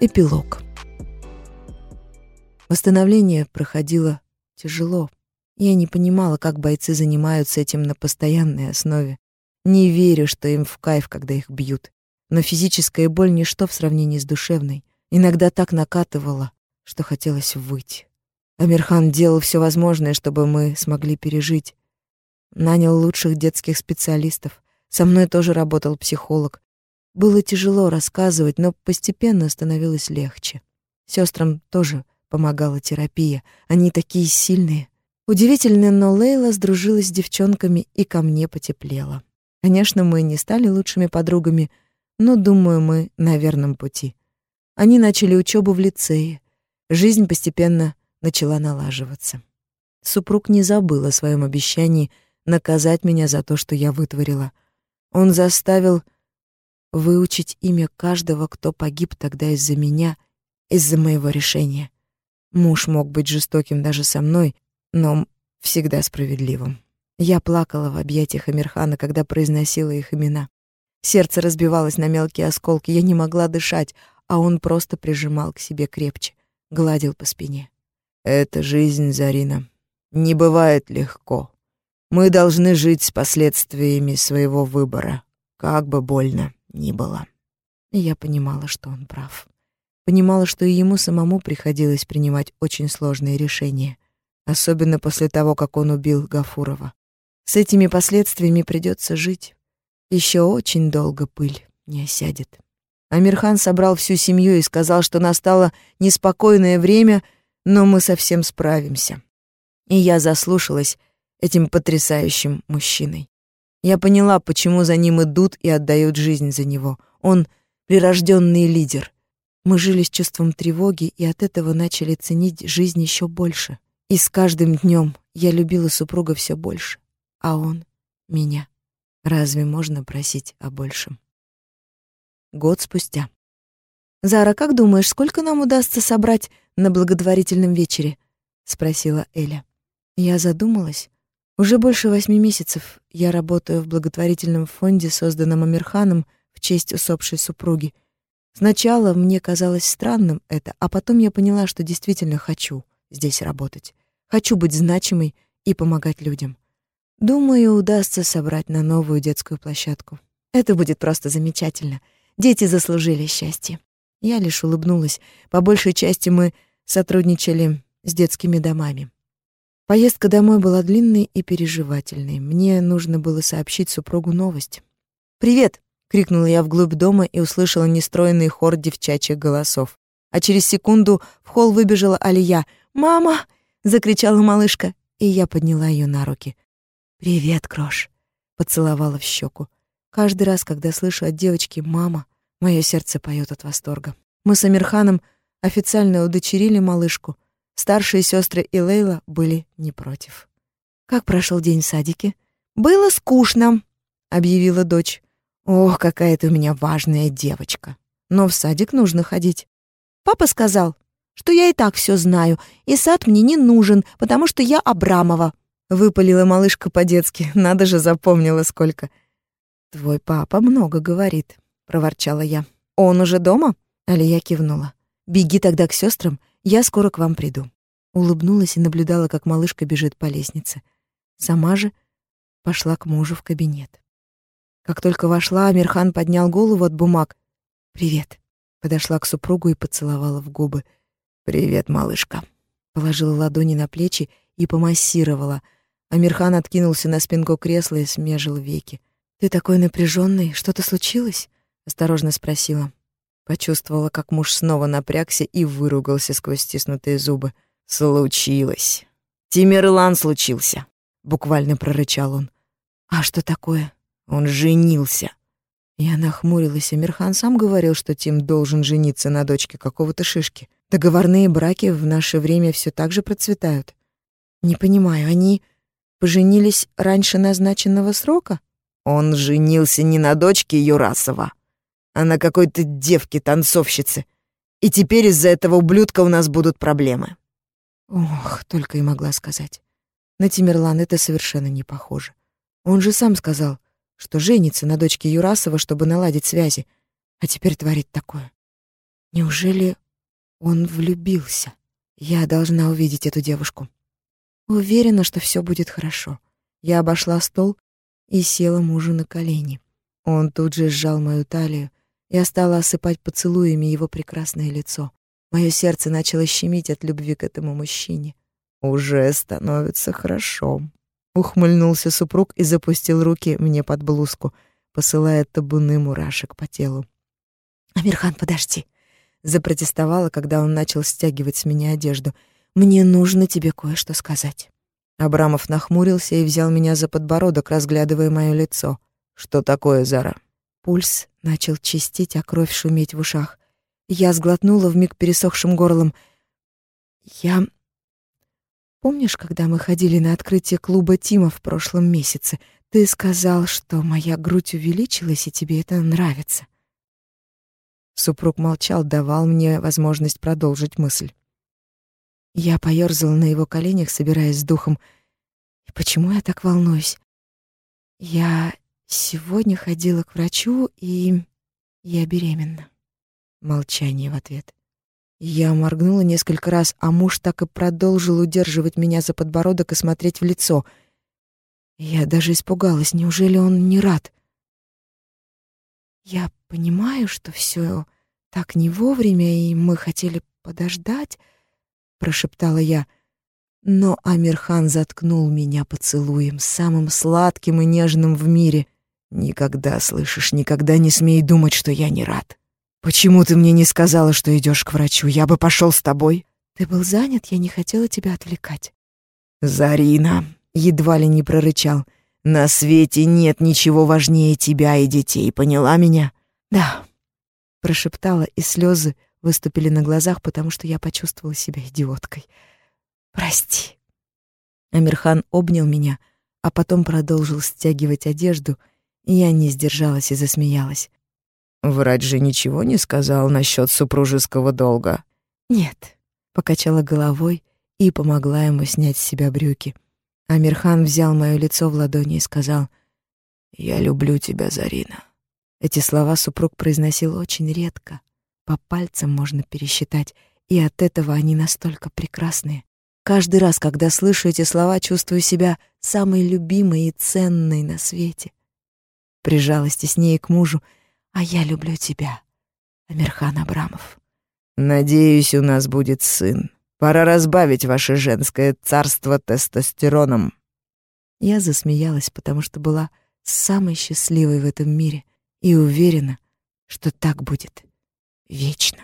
Эпилог. Восстановление проходило тяжело. Я не понимала, как бойцы занимаются этим на постоянной основе. Не верю, что им в кайф, когда их бьют. Но физическая боль — ничто в сравнении с душевной. Иногда так накатывала, что хотелось выйти. Амирхан делал все возможное, чтобы мы смогли пережить. Нанял лучших детских специалистов. Со мной тоже работал психолог. Было тяжело рассказывать, но постепенно становилось легче. Сестрам тоже помогала терапия. Они такие сильные. Удивительно, но Лейла сдружилась с девчонками и ко мне потеплела. Конечно, мы не стали лучшими подругами, но, думаю, мы на верном пути. Они начали учебу в лицее. Жизнь постепенно начала налаживаться. Супруг не забыл о своем обещании наказать меня за то, что я вытворила. Он заставил выучить имя каждого, кто погиб тогда из-за меня, из-за моего решения. Муж мог быть жестоким даже со мной, но всегда справедливым. Я плакала в объятиях Амирхана, когда произносила их имена. Сердце разбивалось на мелкие осколки, я не могла дышать, а он просто прижимал к себе крепче, гладил по спине. «Это жизнь, Зарина. Не бывает легко. Мы должны жить с последствиями своего выбора, как бы больно ни было. Я понимала, что он прав. Понимала, что и ему самому приходилось принимать очень сложные решения, особенно после того, как он убил Гафурова. С этими последствиями придется жить. Еще очень долго пыль не осядет. Амирхан собрал всю семью и сказал, что настало неспокойное время, но мы совсем справимся. И я заслушалась этим потрясающим мужчиной. Я поняла, почему за ним идут и отдают жизнь за него. Он прирожденный лидер. Мы жили с чувством тревоги и от этого начали ценить жизнь еще больше. И с каждым днем я любила супруга все больше, а он — меня. Разве можно просить о большем? Год спустя. «Зара, как думаешь, сколько нам удастся собрать на благотворительном вечере?» — спросила Эля. Я задумалась. Уже больше восьми месяцев я работаю в благотворительном фонде, созданном Амирханом в честь усопшей супруги. Сначала мне казалось странным это, а потом я поняла, что действительно хочу здесь работать. Хочу быть значимой и помогать людям. Думаю, удастся собрать на новую детскую площадку. Это будет просто замечательно. Дети заслужили счастье. Я лишь улыбнулась. По большей части мы сотрудничали с детскими домами. Поездка домой была длинной и переживательной. Мне нужно было сообщить супругу новость. «Привет!» — крикнула я вглубь дома и услышала нестроенный хор девчачьих голосов. А через секунду в холл выбежала Алия. «Мама!» — закричала малышка, и я подняла ее на руки. «Привет, Крош!» — поцеловала в щеку. Каждый раз, когда слышу от девочки «мама», мое сердце поет от восторга. Мы с Амирханом официально удочерили малышку — Старшие сестры и Лейла были не против. «Как прошел день в садике?» «Было скучно», — объявила дочь. «Ох, какая ты у меня важная девочка. Но в садик нужно ходить». «Папа сказал, что я и так все знаю, и сад мне не нужен, потому что я Абрамова», — выпалила малышка по-детски. Надо же, запомнила сколько. «Твой папа много говорит», — проворчала я. «Он уже дома?» — Алия кивнула. «Беги тогда к сестрам я скоро к вам приду. Улыбнулась и наблюдала, как малышка бежит по лестнице. Сама же пошла к мужу в кабинет. Как только вошла, Амирхан поднял голову от бумаг. «Привет». Подошла к супругу и поцеловала в губы. «Привет, малышка». Положила ладони на плечи и помассировала. Амирхан откинулся на спинку кресла и смежил веки. «Ты такой напряженный, что-то случилось?» — осторожно спросила. Почувствовала, как муж снова напрягся и выругался сквозь стиснутые зубы. «Случилось. Тимерлан случился», — буквально прорычал он. «А что такое?» «Он женился». Я нахмурилась, и Мирхан сам говорил, что Тим должен жениться на дочке какого-то шишки. Договорные браки в наше время все так же процветают. Не понимаю, они поженились раньше назначенного срока? Он женился не на дочке Юрасова, а на какой-то девке-танцовщице. И теперь из-за этого ублюдка у нас будут проблемы». Ох, только и могла сказать. На Тимерлан это совершенно не похоже. Он же сам сказал, что женится на дочке Юрасова, чтобы наладить связи, а теперь творит такое. Неужели он влюбился? Я должна увидеть эту девушку. Уверена, что все будет хорошо. Я обошла стол и села мужу на колени. Он тут же сжал мою талию. Я стала осыпать поцелуями его прекрасное лицо. Мое сердце начало щемить от любви к этому мужчине. «Уже становится хорошо», — ухмыльнулся супруг и запустил руки мне под блузку, посылая табуны мурашек по телу. «Амирхан, подожди!» Запротестовала, когда он начал стягивать с меня одежду. «Мне нужно тебе кое-что сказать». Абрамов нахмурился и взял меня за подбородок, разглядывая моё лицо. «Что такое, Зара?» Пульс начал чистить, а кровь шуметь в ушах. Я сглотнула вмиг пересохшим горлом. «Я...» «Помнишь, когда мы ходили на открытие клуба Тима в прошлом месяце? Ты сказал, что моя грудь увеличилась, и тебе это нравится». Супруг молчал, давал мне возможность продолжить мысль. Я поёрзала на его коленях, собираясь с духом. И почему я так волнуюсь? Я сегодня ходила к врачу, и я беременна. Молчание в ответ. Я моргнула несколько раз, а муж так и продолжил удерживать меня за подбородок и смотреть в лицо. Я даже испугалась, неужели он не рад? Я понимаю, что все так не вовремя, и мы хотели подождать, прошептала я. Но Амирхан заткнул меня поцелуем, самым сладким и нежным в мире. Никогда, слышишь, никогда не смей думать, что я не рад. Почему ты мне не сказала, что идешь к врачу? Я бы пошел с тобой. Ты был занят, я не хотела тебя отвлекать. Зарина едва ли не прорычал. На свете нет ничего важнее тебя и детей, поняла меня? Да, прошептала, и слезы выступили на глазах, потому что я почувствовала себя идиоткой. Прости. Амирхан обнял меня, а потом продолжил стягивать одежду, я не сдержалась и засмеялась. Врач же ничего не сказал насчет супружеского долга. Нет, покачала головой и помогла ему снять с себя брюки. Амирхан взял моё лицо в ладони и сказал: "Я люблю тебя, Зарина". Эти слова супруг произносил очень редко. По пальцам можно пересчитать, и от этого они настолько прекрасные. Каждый раз, когда слышу эти слова, чувствую себя самой любимой и ценной на свете. Прижалась теснее к мужу, а я люблю тебя, Амирхан Абрамов. Надеюсь, у нас будет сын. Пора разбавить ваше женское царство тестостероном. Я засмеялась, потому что была самой счастливой в этом мире и уверена, что так будет вечно.